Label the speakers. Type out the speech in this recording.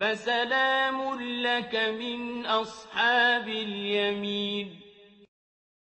Speaker 1: فَسَلَامٌ لَّكَ مِنْ أَصْحَابِ الْيَمِينِ.